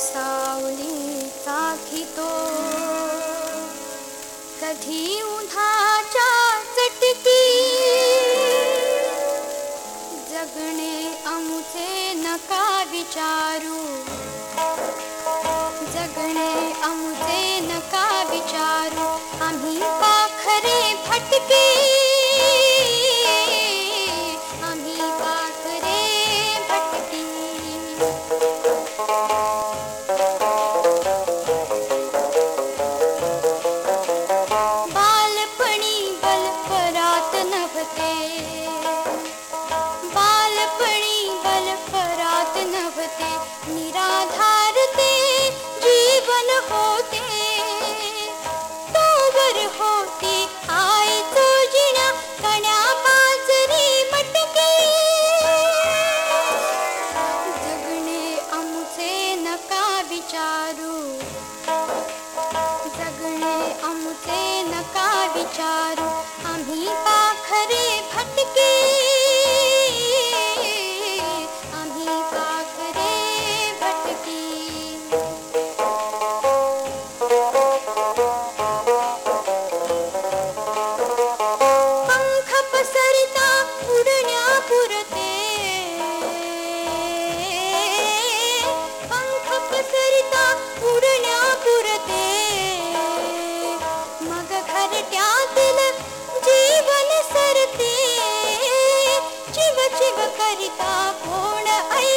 सावली साखितो कधी उन्हाच्या चटकी। जगणे अमुचे नका विचारू। जगणे अमुचे नका विचारू विचारू। जगणे आमचे नका विचारू। आम्ही करिता कोण ऐकतो